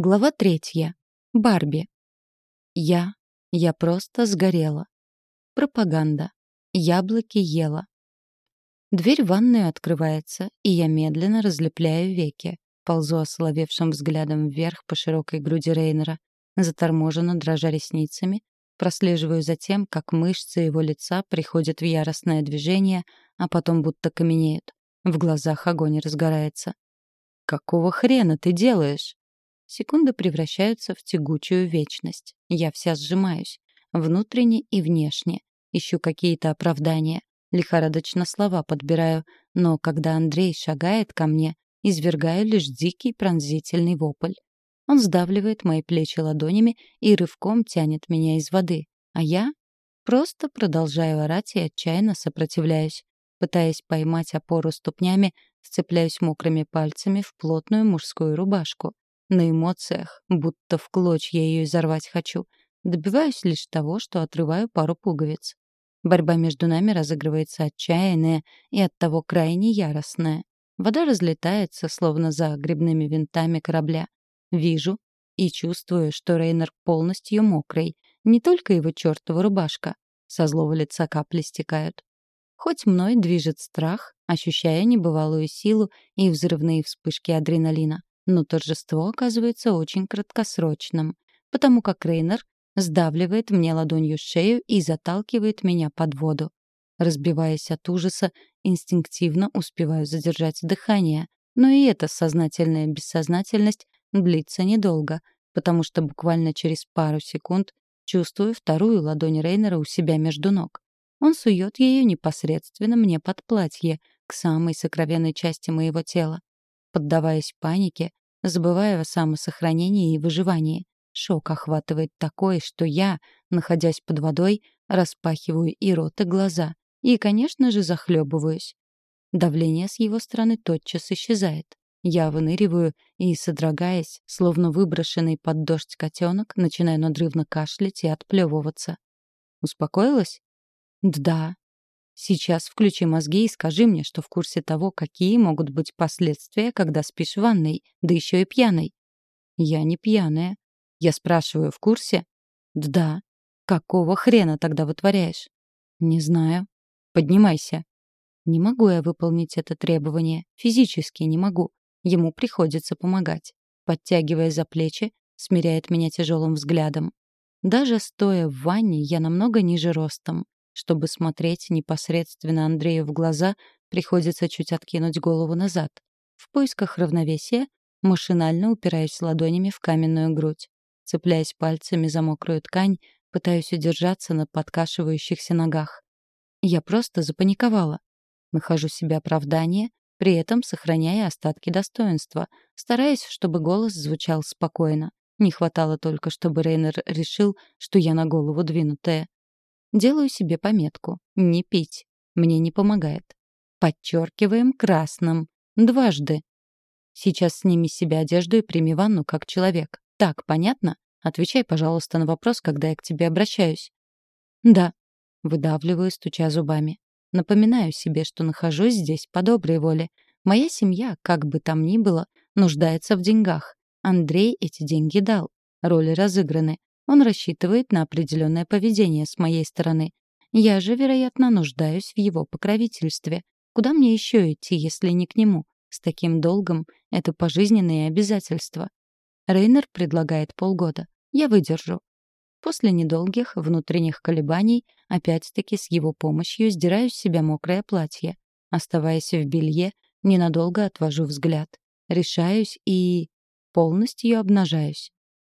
Глава третья. Барби. Я. Я просто сгорела. Пропаганда. Яблоки ела. Дверь в ванную открывается, и я медленно разлепляю веки. Ползу ословевшим взглядом вверх по широкой груди Рейнера. Заторможенно дрожа ресницами, прослеживаю за тем, как мышцы его лица приходят в яростное движение, а потом будто каменеют. В глазах огонь разгорается. «Какого хрена ты делаешь?» Секунды превращаются в тягучую вечность. Я вся сжимаюсь. Внутренне и внешне. Ищу какие-то оправдания. Лихорадочно слова подбираю. Но когда Андрей шагает ко мне, извергаю лишь дикий пронзительный вопль. Он сдавливает мои плечи ладонями и рывком тянет меня из воды. А я просто продолжаю орать и отчаянно сопротивляюсь. Пытаясь поймать опору ступнями, вцепляюсь мокрыми пальцами в плотную мужскую рубашку. На эмоциях, будто в клочья ее изорвать хочу. Добиваюсь лишь того, что отрываю пару пуговиц. Борьба между нами разыгрывается отчаянная и оттого крайне яростная. Вода разлетается, словно за грибными винтами корабля. Вижу и чувствую, что Рейнер полностью мокрый. Не только его чертова рубашка. Со злого лица капли стекают. Хоть мной движет страх, ощущая небывалую силу и взрывные вспышки адреналина. Но торжество оказывается очень краткосрочным, потому как Рейнер сдавливает мне ладонью шею и заталкивает меня под воду. Разбиваясь от ужаса, инстинктивно успеваю задержать дыхание, но и эта сознательная бессознательность длится недолго, потому что буквально через пару секунд чувствую вторую ладонь Рейнера у себя между ног. Он сует ее непосредственно мне под платье, к самой сокровенной части моего тела. Поддаваясь панике, забывая о самосохранении и выживании. Шок охватывает такой, что я, находясь под водой, распахиваю и рот, и глаза. И, конечно же, захлебываюсь. Давление с его стороны тотчас исчезает. Я выныриваю и, содрогаясь, словно выброшенный под дождь котенок, начинаю надрывно кашлять и отплевываться. Успокоилась? Да, Сейчас включи мозги и скажи мне, что в курсе того, какие могут быть последствия, когда спишь в ванной, да еще и пьяной. Я не пьяная. Я спрашиваю, в курсе? Да. Какого хрена тогда вытворяешь? Не знаю. Поднимайся. Не могу я выполнить это требование. Физически не могу. Ему приходится помогать. Подтягивая за плечи, смиряет меня тяжелым взглядом. Даже стоя в ванне, я намного ниже ростом. Чтобы смотреть непосредственно Андрею в глаза, приходится чуть откинуть голову назад. В поисках равновесия машинально упираюсь ладонями в каменную грудь. Цепляясь пальцами за мокрую ткань, пытаюсь удержаться на подкашивающихся ногах. Я просто запаниковала. Нахожу себе оправдание, при этом сохраняя остатки достоинства, стараясь, чтобы голос звучал спокойно. Не хватало только, чтобы Рейнер решил, что я на голову двинутая. Делаю себе пометку. Не пить. Мне не помогает. Подчеркиваем красным. Дважды. Сейчас сними с себя одежду и прими ванну как человек. Так, понятно? Отвечай, пожалуйста, на вопрос, когда я к тебе обращаюсь. Да. Выдавливаю, стуча зубами. Напоминаю себе, что нахожусь здесь по доброй воле. Моя семья, как бы там ни было, нуждается в деньгах. Андрей эти деньги дал. Роли разыграны. Он рассчитывает на определенное поведение с моей стороны. Я же, вероятно, нуждаюсь в его покровительстве. Куда мне еще идти, если не к нему? С таким долгом это пожизненные обязательства. Рейнер предлагает полгода. Я выдержу. После недолгих внутренних колебаний, опять-таки с его помощью, сдираю с себя мокрое платье. Оставаясь в белье, ненадолго отвожу взгляд. Решаюсь и... полностью обнажаюсь.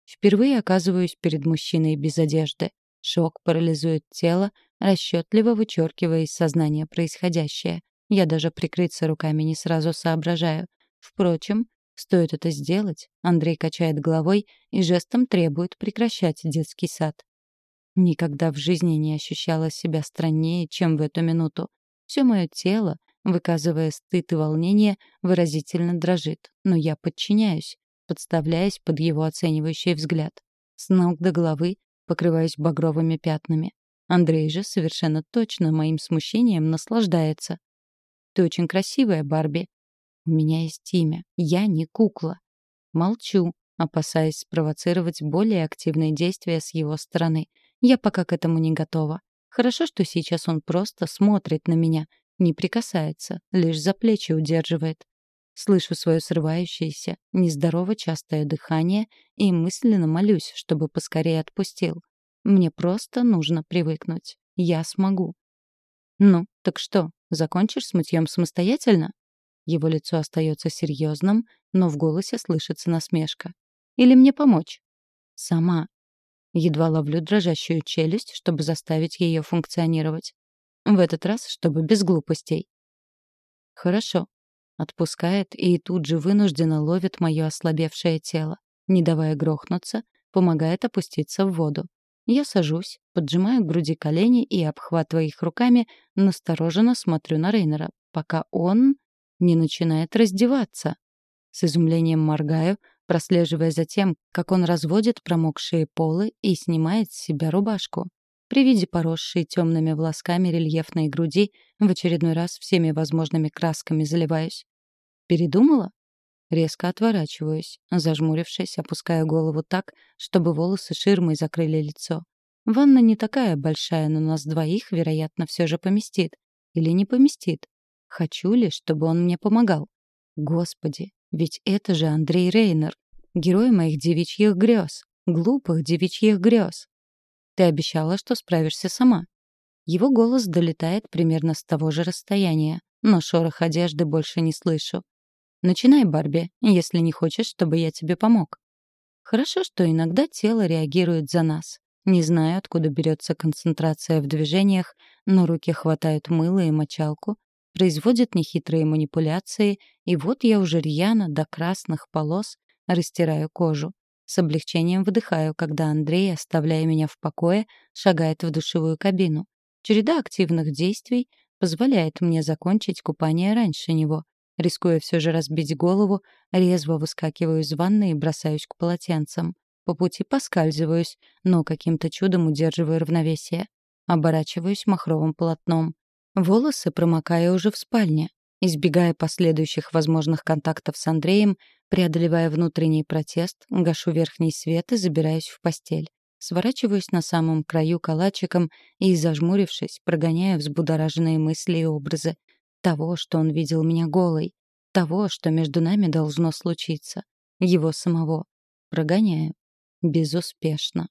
Впервые оказываюсь перед мужчиной без одежды. Шок парализует тело, расчетливо вычеркивая из сознания происходящее. Я даже прикрыться руками не сразу соображаю. Впрочем, стоит это сделать, Андрей качает головой и жестом требует прекращать детский сад. Никогда в жизни не ощущала себя страннее, чем в эту минуту. Все мое тело, выказывая стыд и волнение, выразительно дрожит, но я подчиняюсь подставляясь под его оценивающий взгляд. С ног до головы покрываюсь багровыми пятнами. Андрей же совершенно точно моим смущением наслаждается. «Ты очень красивая, Барби». «У меня есть имя. Я не кукла». Молчу, опасаясь спровоцировать более активные действия с его стороны. Я пока к этому не готова. Хорошо, что сейчас он просто смотрит на меня, не прикасается, лишь за плечи удерживает. Слышу свое срывающееся, нездорово частое дыхание и мысленно молюсь, чтобы поскорее отпустил. Мне просто нужно привыкнуть. Я смогу. «Ну, так что, закончишь с мытьем самостоятельно?» Его лицо остается серьезным, но в голосе слышится насмешка. «Или мне помочь?» «Сама». Едва ловлю дрожащую челюсть, чтобы заставить ее функционировать. В этот раз, чтобы без глупостей. «Хорошо», Отпускает и тут же вынужденно ловит мое ослабевшее тело. Не давая грохнуться, помогает опуститься в воду. Я сажусь, поджимаю к груди колени и, обхватывая их руками, настороженно смотрю на Рейнера, пока он не начинает раздеваться. С изумлением моргаю, прослеживая за тем, как он разводит промокшие полы и снимает с себя рубашку. При виде поросшей темными волосками рельефной груди в очередной раз всеми возможными красками заливаюсь. Передумала? Резко отворачиваюсь, зажмурившись, опуская голову так, чтобы волосы ширмой закрыли лицо. Ванна не такая большая, но нас двоих, вероятно, все же поместит. Или не поместит. Хочу ли, чтобы он мне помогал? Господи, ведь это же Андрей Рейнер, герой моих девичьих грез, глупых девичьих грез. Ты обещала, что справишься сама. Его голос долетает примерно с того же расстояния, но шорох одежды больше не слышу. Начинай, Барби, если не хочешь, чтобы я тебе помог. Хорошо, что иногда тело реагирует за нас. Не знаю, откуда берется концентрация в движениях, но руки хватают мыло и мочалку, производят нехитрые манипуляции, и вот я уже рьяно до красных полос растираю кожу. С облегчением выдыхаю, когда Андрей, оставляя меня в покое, шагает в душевую кабину. Череда активных действий позволяет мне закончить купание раньше него. Рискуя все же разбить голову, резво выскакиваю из ванны и бросаюсь к полотенцам. По пути поскальзываюсь, но каким-то чудом удерживаю равновесие. Оборачиваюсь махровым полотном. Волосы промокаю уже в спальне. Избегая последующих возможных контактов с Андреем, преодолевая внутренний протест, гашу верхний свет и забираюсь в постель. Сворачиваюсь на самом краю калачиком и, зажмурившись, прогоняю взбудораженные мысли и образы того, что он видел меня голой, того, что между нами должно случиться, его самого. Прогоняю. Безуспешно.